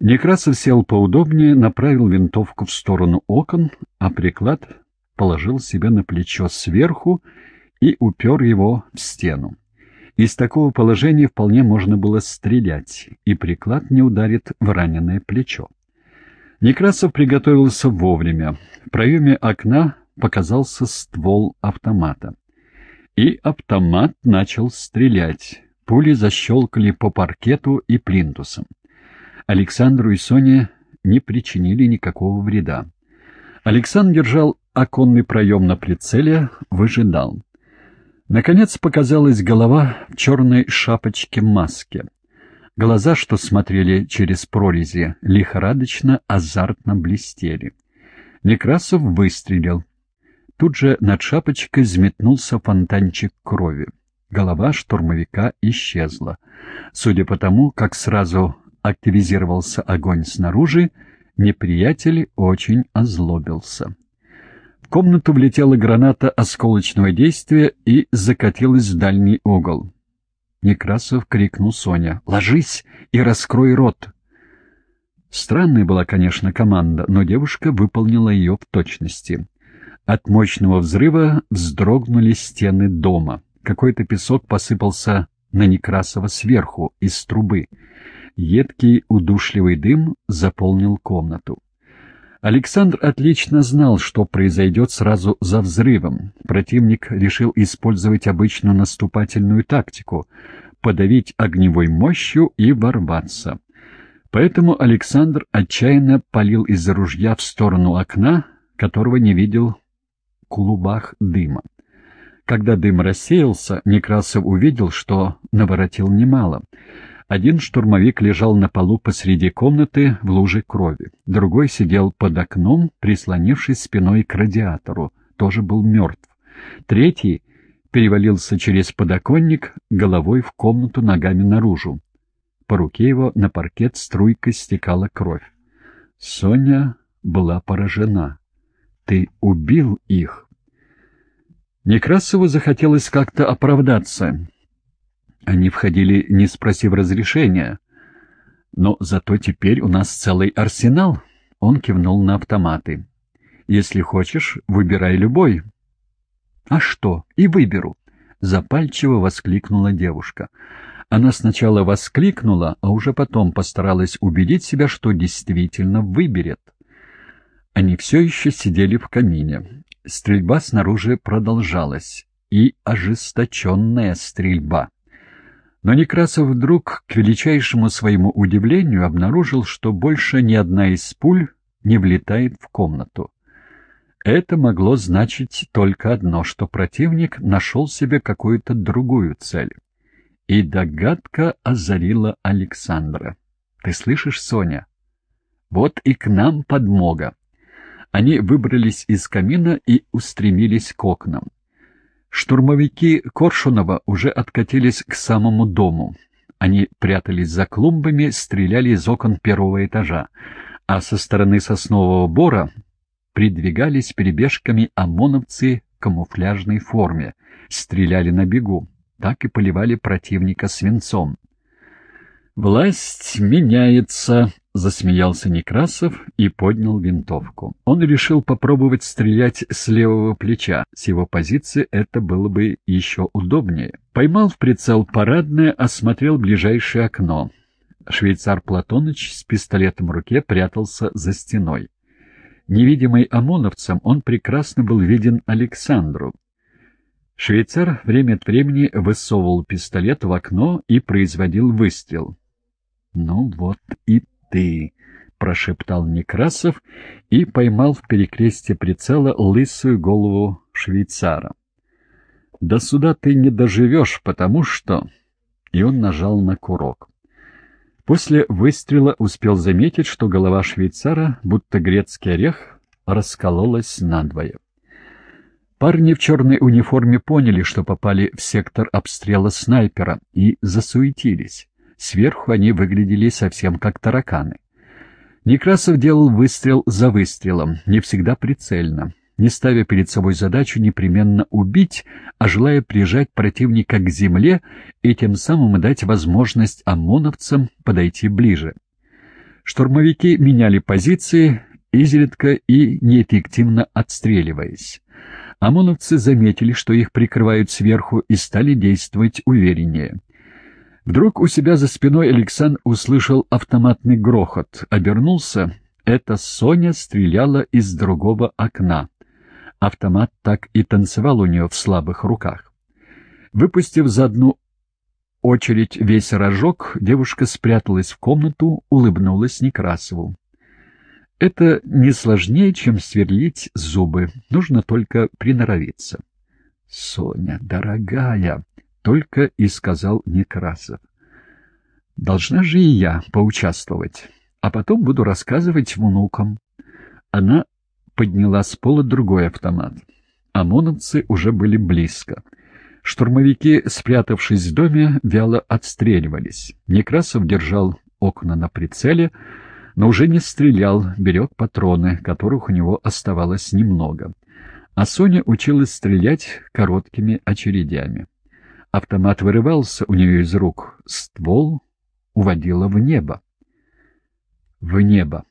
Некрасов сел поудобнее, направил винтовку в сторону окон, а приклад положил себе на плечо сверху и упер его в стену. Из такого положения вполне можно было стрелять, и приклад не ударит в раненое плечо. Некрасов приготовился вовремя. В проеме окна показался ствол автомата. И автомат начал стрелять. Пули защелкали по паркету и плинтусам. Александру и Соне не причинили никакого вреда. Александр держал оконный проем на прицеле, выжидал. Наконец показалась голова в черной шапочке-маске. Глаза, что смотрели через прорези, лихорадочно, азартно блестели. Некрасов выстрелил. Тут же над шапочкой взметнулся фонтанчик крови. Голова штурмовика исчезла. Судя по тому, как сразу активизировался огонь снаружи, неприятель очень озлобился. В комнату влетела граната осколочного действия и закатилась в дальний угол. Некрасов крикнул Соня. «Ложись и раскрой рот!» Странная была, конечно, команда, но девушка выполнила ее в точности. От мощного взрыва вздрогнули стены дома. Какой-то песок посыпался на Некрасова сверху, из трубы. Едкий удушливый дым заполнил комнату. Александр отлично знал, что произойдет сразу за взрывом. Противник решил использовать обычную наступательную тактику — подавить огневой мощью и ворваться. Поэтому Александр отчаянно палил из-за ружья в сторону окна, которого не видел в клубах дыма. Когда дым рассеялся, Некрасов увидел, что наворотил немало — один штурмовик лежал на полу посреди комнаты в луже крови. Другой сидел под окном, прислонившись спиной к радиатору, тоже был мертв. Третий перевалился через подоконник, головой в комнату, ногами наружу. По руке его на паркет струйкой стекала кровь. Соня была поражена. «Ты убил их!» Некрасову захотелось как-то оправдаться. Они входили, не спросив разрешения. Но зато теперь у нас целый арсенал. Он кивнул на автоматы. Если хочешь, выбирай любой. А что, и выберу. Запальчиво воскликнула девушка. Она сначала воскликнула, а уже потом постаралась убедить себя, что действительно выберет. Они все еще сидели в камине. Стрельба снаружи продолжалась. И ожесточенная стрельба. Но Некрасов вдруг, к величайшему своему удивлению, обнаружил, что больше ни одна из пуль не влетает в комнату. Это могло значить только одно, что противник нашел себе какую-то другую цель. И догадка озарила Александра. «Ты слышишь, Соня? Вот и к нам подмога». Они выбрались из камина и устремились к окнам. Штурмовики Коршунова уже откатились к самому дому. Они прятались за клумбами, стреляли из окон первого этажа, а со стороны соснового бора придвигались перебежками ОМОНовцы в камуфляжной форме, стреляли на бегу, так и поливали противника свинцом. «Власть меняется», — засмеялся Некрасов и поднял винтовку. Он решил попробовать стрелять с левого плеча. С его позиции это было бы еще удобнее. Поймал в прицел парадное, осмотрел ближайшее окно. Швейцар Платоныч с пистолетом в руке прятался за стеной. Невидимый ОМОНовцем, он прекрасно был виден Александру. Швейцар время от времени высовывал пистолет в окно и производил выстрел. «Ну вот и ты!» — прошептал Некрасов и поймал в перекрестье прицела лысую голову швейцара. «До суда ты не доживешь, потому что...» И он нажал на курок. После выстрела успел заметить, что голова швейцара, будто грецкий орех, раскололась надвое. Парни в черной униформе поняли, что попали в сектор обстрела снайпера, и засуетились. Сверху они выглядели совсем как тараканы. Некрасов делал выстрел за выстрелом, не всегда прицельно, не ставя перед собой задачу непременно убить, а желая прижать противника к земле и тем самым дать возможность ОМОНовцам подойти ближе. Штурмовики меняли позиции, изредка и неэффективно отстреливаясь. ОМОНовцы заметили, что их прикрывают сверху, и стали действовать увереннее. Вдруг у себя за спиной Александр услышал автоматный грохот, обернулся. Это Соня стреляла из другого окна. Автомат так и танцевал у нее в слабых руках. Выпустив за одну очередь весь рожок, девушка спряталась в комнату, улыбнулась Некрасову. Это не сложнее, чем сверлить зубы, нужно только приноровиться. — Соня, дорогая, — только и сказал Некрасов. — Должна же и я поучаствовать, а потом буду рассказывать внукам. Она подняла с пола другой автомат. ОМОНовцы уже были близко. Штурмовики, спрятавшись в доме, вяло отстреливались. Некрасов держал окна на прицеле, но уже не стрелял, берег патроны, которых у него оставалось немного. А Соня училась стрелять короткими очередями. Автомат вырывался у нее из рук, ствол уводила в небо. В небо.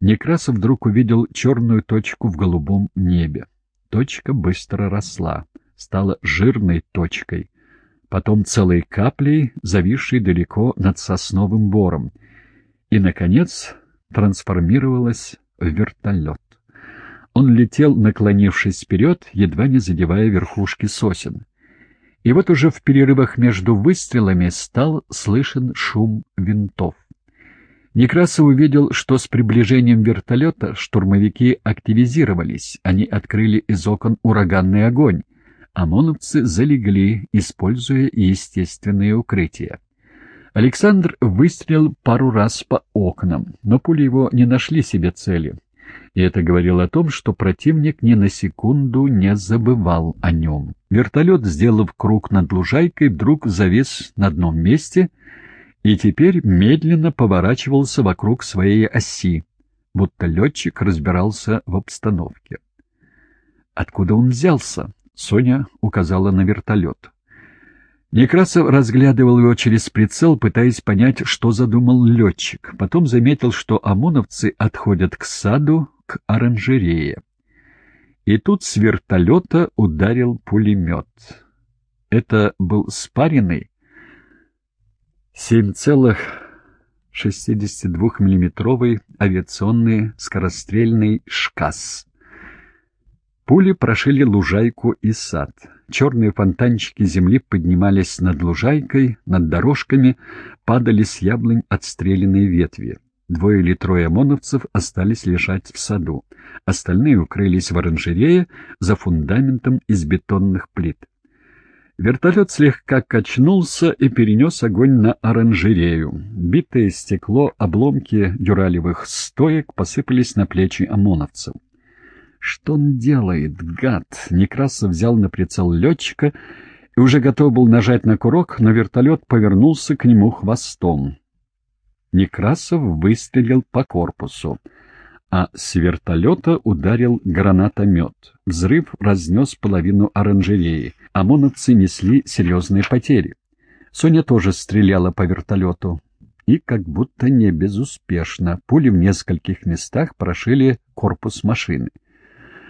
Некрасов вдруг увидел черную точку в голубом небе. Точка быстро росла, стала жирной точкой, потом целой каплей, зависшей далеко над сосновым бором, и, наконец, трансформировалась в вертолет. Он летел, наклонившись вперед, едва не задевая верхушки сосен. И вот уже в перерывах между выстрелами стал слышен шум винтов. Некрасов увидел, что с приближением вертолета штурмовики активизировались, они открыли из окон ураганный огонь, ОМОНовцы залегли, используя естественные укрытия. Александр выстрелил пару раз по окнам, но пули его не нашли себе цели. И это говорило о том, что противник ни на секунду не забывал о нем. Вертолет, сделав круг над лужайкой, вдруг завис на одном месте — и теперь медленно поворачивался вокруг своей оси, будто летчик разбирался в обстановке. «Откуда он взялся?» — Соня указала на вертолет. Некрасов разглядывал его через прицел, пытаясь понять, что задумал летчик. Потом заметил, что ОМОНовцы отходят к саду, к оранжерее. И тут с вертолета ударил пулемет. Это был спаренный, 7,62-мм авиационный скорострельный «ШКАС». Пули прошили лужайку и сад. Черные фонтанчики земли поднимались над лужайкой, над дорожками, падали с яблонь отстрелянные ветви. Двое или трое ОМОНовцев остались лежать в саду. Остальные укрылись в оранжерее за фундаментом из бетонных плит. Вертолет слегка качнулся и перенес огонь на оранжерею. Битое стекло, обломки дюралевых стоек посыпались на плечи ОМОНовцев. Что он делает, гад? Некрасов взял на прицел летчика и уже готов был нажать на курок, но вертолет повернулся к нему хвостом. Некрасов выстрелил по корпусу а с вертолета ударил гранатомет. Взрыв разнес половину оранжереи. ОМОНовцы несли серьезные потери. Соня тоже стреляла по вертолету. И как будто не безуспешно. Пули в нескольких местах прошили корпус машины.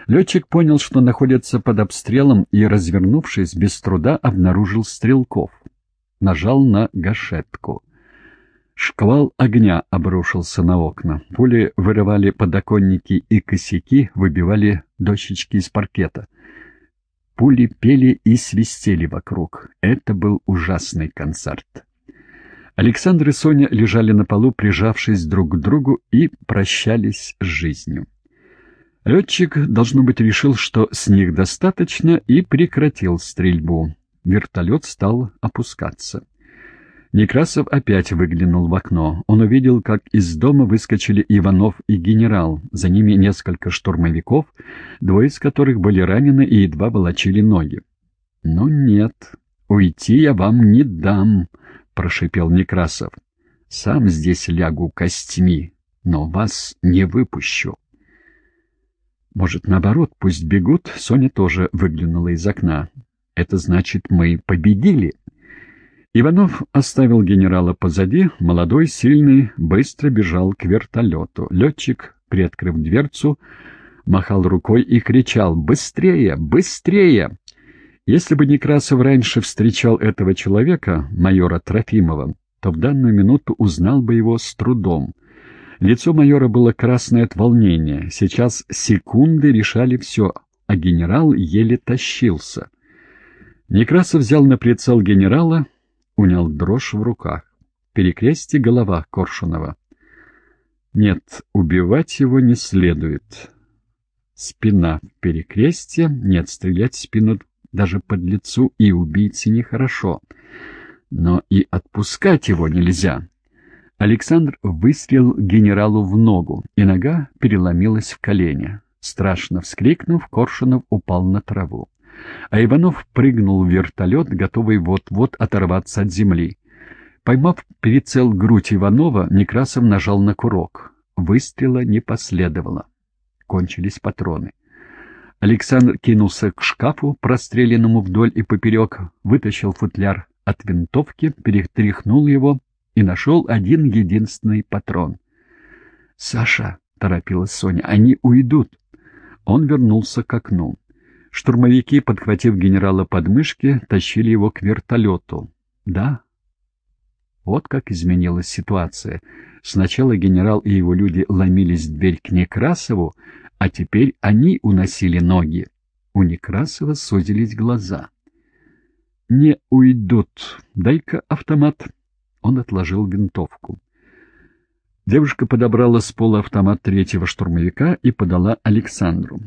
Летчик понял, что находится под обстрелом и, развернувшись, без труда обнаружил стрелков. Нажал на гашетку. Шквал огня обрушился на окна. Пули вырывали подоконники и косяки, выбивали дощечки из паркета. Пули пели и свистели вокруг. Это был ужасный концерт. Александр и Соня лежали на полу, прижавшись друг к другу, и прощались с жизнью. Летчик, должно быть, решил, что с них достаточно, и прекратил стрельбу. Вертолет стал опускаться. Некрасов опять выглянул в окно. Он увидел, как из дома выскочили Иванов и генерал. За ними несколько штурмовиков, двое из которых были ранены и едва волочили ноги. «Ну нет, уйти я вам не дам», — прошипел Некрасов. «Сам здесь лягу костьми, но вас не выпущу». «Может, наоборот, пусть бегут?» Соня тоже выглянула из окна. «Это значит, мы победили». Иванов оставил генерала позади, молодой, сильный, быстро бежал к вертолету. Летчик, приоткрыв дверцу, махал рукой и кричал «Быстрее! Быстрее!». Если бы Некрасов раньше встречал этого человека, майора Трофимова, то в данную минуту узнал бы его с трудом. Лицо майора было красное от волнения. Сейчас секунды решали все, а генерал еле тащился. Некрасов взял на прицел генерала, унял дрожь в руках. Перекрестие голова Коршунова. Нет, убивать его не следует. Спина в перекрестие, нет, стрелять в спину даже под лицу и убийце нехорошо. Но и отпускать его нельзя. Александр выстрелил генералу в ногу, и нога переломилась в колени. Страшно вскрикнув, Коршунов упал на траву. А Иванов прыгнул в вертолет, готовый вот-вот оторваться от земли. Поймав прицел грудь Иванова, Некрасов нажал на курок. Выстрела не последовало. Кончились патроны. Александр кинулся к шкафу, простреленному вдоль и поперек, вытащил футляр от винтовки, перетряхнул его и нашел один единственный патрон. «Саша», — торопилась Соня, — «они уйдут». Он вернулся к окну. Штурмовики, подхватив генерала под мышки, тащили его к вертолету. Да, вот как изменилась ситуация. Сначала генерал и его люди ломились в дверь к Некрасову, а теперь они уносили ноги. У Некрасова сузились глаза. «Не уйдут. Дай-ка автомат». Он отложил винтовку. Девушка подобрала с пола автомат третьего штурмовика и подала Александру.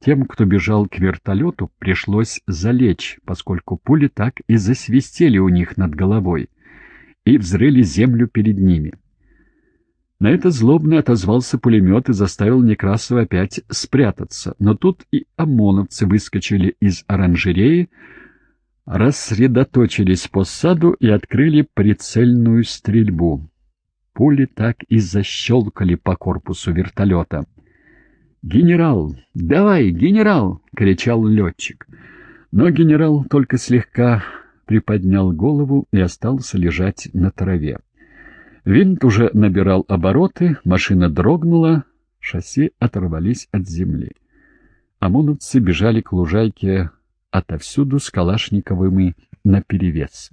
Тем, кто бежал к вертолету, пришлось залечь, поскольку пули так и засвистели у них над головой и взрыли землю перед ними. На это злобно отозвался пулемет и заставил Некрасова опять спрятаться. Но тут и ОМОНовцы выскочили из оранжереи, рассредоточились по саду и открыли прицельную стрельбу. Пули так и защелкали по корпусу вертолета. «Генерал! Давай, генерал!» — кричал летчик. Но генерал только слегка приподнял голову и остался лежать на траве. Винт уже набирал обороты, машина дрогнула, шасси оторвались от земли. ОМОНовцы бежали к лужайке отовсюду с калашниковыми наперевес.